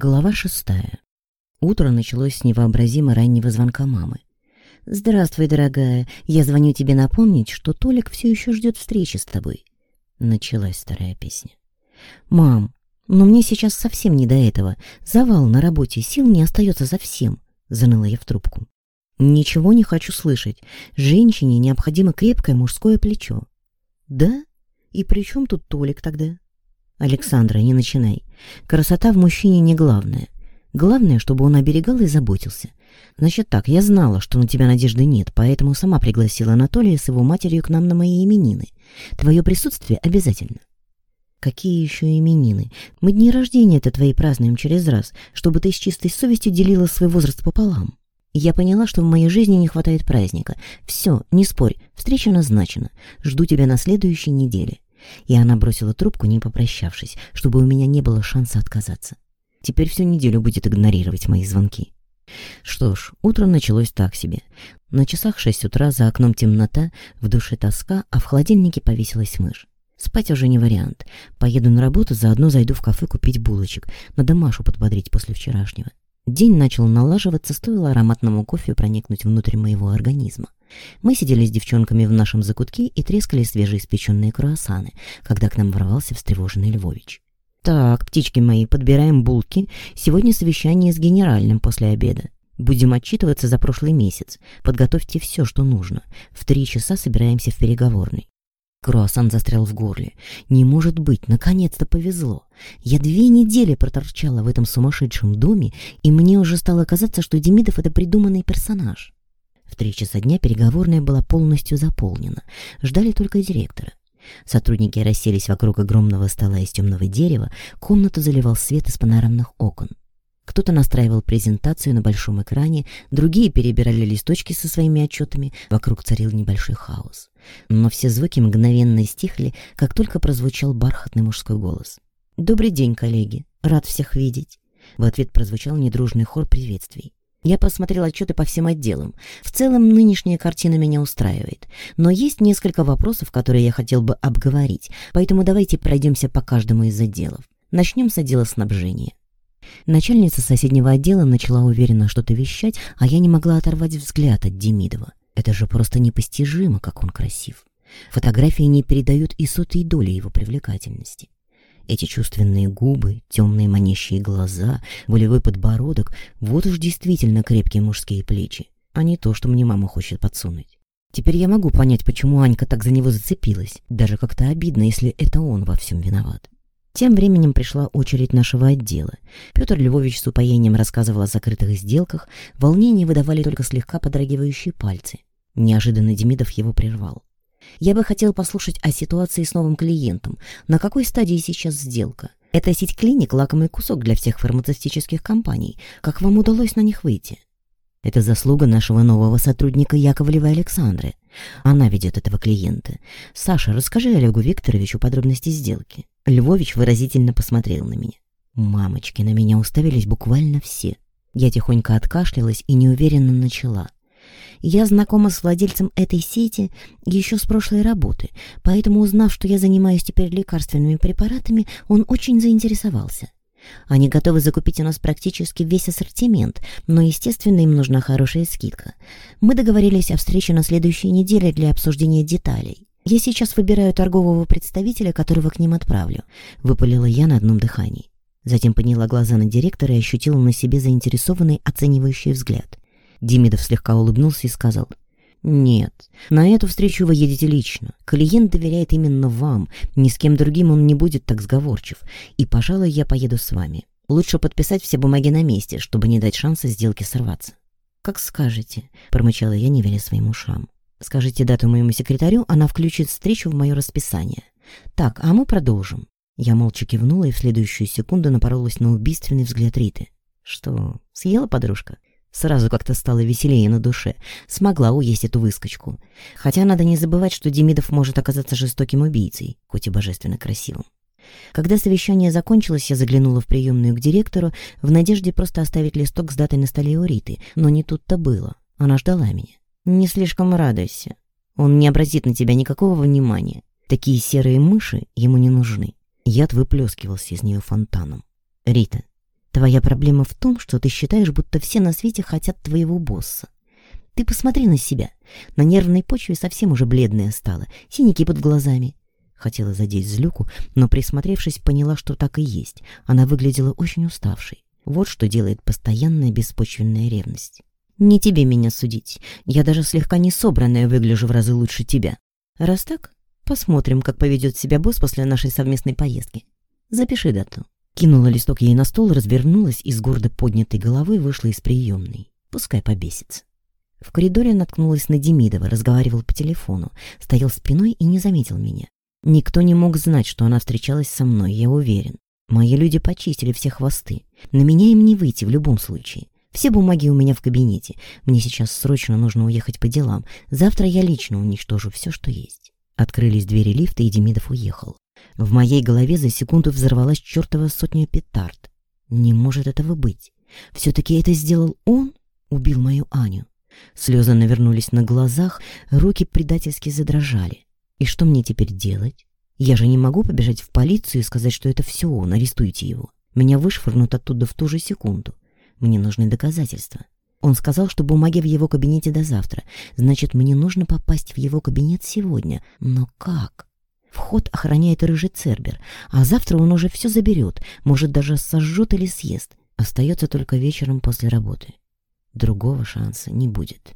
Глава шестая. Утро началось с невообразимо раннего звонка мамы. «Здравствуй, дорогая. Я звоню тебе напомнить, что Толик все еще ждет встречи с тобой». Началась старая песня. «Мам, но мне сейчас совсем не до этого. Завал на работе, сил не остается совсем», — заныла я в трубку. «Ничего не хочу слышать. Женщине необходимо крепкое мужское плечо». «Да? И при чем тут Толик тогда?» «Александра, не начинай. Красота в мужчине не главное. Главное, чтобы он оберегал и заботился. Значит так, я знала, что на тебя надежды нет, поэтому сама пригласила Анатолия с его матерью к нам на мои именины. Твое присутствие обязательно». «Какие еще именины? Мы дни рождения-то твои празднуем через раз, чтобы ты с чистой совестью делила свой возраст пополам». Я поняла, что в моей жизни не хватает праздника. Все, не спорь, встреча назначена. Жду тебя на следующей неделе. И она бросила трубку, не попрощавшись, чтобы у меня не было шанса отказаться. Теперь всю неделю будет игнорировать мои звонки. Что ж, утро началось так себе. На часах шесть утра за окном темнота, в душе тоска, а в холодильнике повесилась мышь. Спать уже не вариант. Поеду на работу, заодно зайду в кафе купить булочек. Надо Машу подбодрить после вчерашнего. День начал налаживаться, стоило ароматному кофе проникнуть внутрь моего организма. Мы сидели с девчонками в нашем закутке и трескали свежеиспеченные круассаны, когда к нам ворвался встревоженный Львович. «Так, птички мои, подбираем булки. Сегодня совещание с генеральным после обеда. Будем отчитываться за прошлый месяц. Подготовьте все, что нужно. В три часа собираемся в переговорной». Круассан застрял в горле. «Не может быть, наконец-то повезло. Я две недели проторчала в этом сумасшедшем доме, и мне уже стало казаться, что Демидов — это придуманный персонаж». В три часа дня переговорная была полностью заполнена. Ждали только директора. Сотрудники расселись вокруг огромного стола из темного дерева, комнату заливал свет из панорамных окон. Кто-то настраивал презентацию на большом экране, другие перебирали листочки со своими отчетами, вокруг царил небольшой хаос. Но все звуки мгновенно стихли, как только прозвучал бархатный мужской голос. «Добрый день, коллеги! Рад всех видеть!» В ответ прозвучал недружный хор приветствий. Я посмотрел отчеты по всем отделам. В целом, нынешняя картина меня устраивает. Но есть несколько вопросов, которые я хотел бы обговорить, поэтому давайте пройдемся по каждому из отделов. Начнем с отдела снабжения. Начальница соседнего отдела начала уверенно что-то вещать, а я не могла оторвать взгляд от Демидова. Это же просто непостижимо, как он красив. Фотографии не передают и сотой доли его привлекательности. Эти чувственные губы, темные манящие глаза, волевой подбородок — вот уж действительно крепкие мужские плечи, а не то, что мне мама хочет подсунуть. Теперь я могу понять, почему Анька так за него зацепилась. Даже как-то обидно, если это он во всем виноват. Тем временем пришла очередь нашего отдела. Петр Львович с упоением рассказывал о закрытых сделках, волнение выдавали только слегка подрагивающие пальцы. Неожиданно Демидов его прервал. Я бы хотел послушать о ситуации с новым клиентом. На какой стадии сейчас сделка? Эта сеть клиник – лакомый кусок для всех фармацевтических компаний. Как вам удалось на них выйти? Это заслуга нашего нового сотрудника Яковлевой Александры. Она ведет этого клиента. Саша, расскажи Олегу Викторовичу подробности сделки. Львович выразительно посмотрел на меня. Мамочки, на меня уставились буквально все. Я тихонько откашлялась и неуверенно начала. Я знакома с владельцем этой сети еще с прошлой работы, поэтому, узнав, что я занимаюсь теперь лекарственными препаратами, он очень заинтересовался. Они готовы закупить у нас практически весь ассортимент, но, естественно, им нужна хорошая скидка. Мы договорились о встрече на следующей неделе для обсуждения деталей. Я сейчас выбираю торгового представителя, которого к ним отправлю», — выпалила я на одном дыхании. Затем подняла глаза на директора и ощутила на себе заинтересованный оценивающий взгляд. Демидов слегка улыбнулся и сказал, «Нет, на эту встречу вы едете лично. Клиент доверяет именно вам, ни с кем другим он не будет так сговорчив, и, пожалуй, я поеду с вами. Лучше подписать все бумаги на месте, чтобы не дать шанса сделке сорваться». «Как скажете», — промычала я, не веря своим ушам. «Скажите дату моему секретарю, она включит встречу в мое расписание. Так, а мы продолжим». Я молча кивнула и в следующую секунду напоролась на убийственный взгляд Риты. «Что, съела подружка?» Сразу как-то стало веселее на душе. Смогла уесть эту выскочку. Хотя надо не забывать, что Демидов может оказаться жестоким убийцей, хоть и божественно красивым. Когда совещание закончилось, я заглянула в приемную к директору в надежде просто оставить листок с датой на столе у Риты, но не тут-то было. Она ждала меня. «Не слишком радуйся. Он не обратит на тебя никакого внимания. Такие серые мыши ему не нужны». Яд выплескивался из нее фонтаном. «Рита, Твоя проблема в том, что ты считаешь, будто все на свете хотят твоего босса. Ты посмотри на себя. На нервной почве совсем уже бледная стала, синяки под глазами. Хотела задеть Злюку, но, присмотревшись, поняла, что так и есть. Она выглядела очень уставшей. Вот что делает постоянная беспочвенная ревность. Не тебе меня судить. Я даже слегка не собранная выгляжу в разы лучше тебя. Раз так, посмотрим, как поведет себя босс после нашей совместной поездки. Запиши дату. Кинула листок ей на стол, развернулась и с гордо поднятой головой вышла из приемной. Пускай побесится. В коридоре наткнулась на Демидова, разговаривал по телефону, стоял спиной и не заметил меня. Никто не мог знать, что она встречалась со мной, я уверен. Мои люди почистили все хвосты. На меня им не выйти в любом случае. Все бумаги у меня в кабинете. Мне сейчас срочно нужно уехать по делам. Завтра я лично уничтожу все, что есть. Открылись двери лифта, и Демидов уехал. В моей голове за секунду взорвалась чертова сотня петард. Не может этого быть. Все-таки это сделал он? Убил мою Аню. Слезы навернулись на глазах, руки предательски задрожали. И что мне теперь делать? Я же не могу побежать в полицию и сказать, что это все он, арестуйте его. Меня вышвырнут оттуда в ту же секунду. Мне нужны доказательства. Он сказал, что бумаги в его кабинете до завтра. Значит, мне нужно попасть в его кабинет сегодня. Но как? Вход охраняет рыжий Цербер, а завтра он уже все заберет, может, даже сожжет или съест. Остается только вечером после работы. Другого шанса не будет.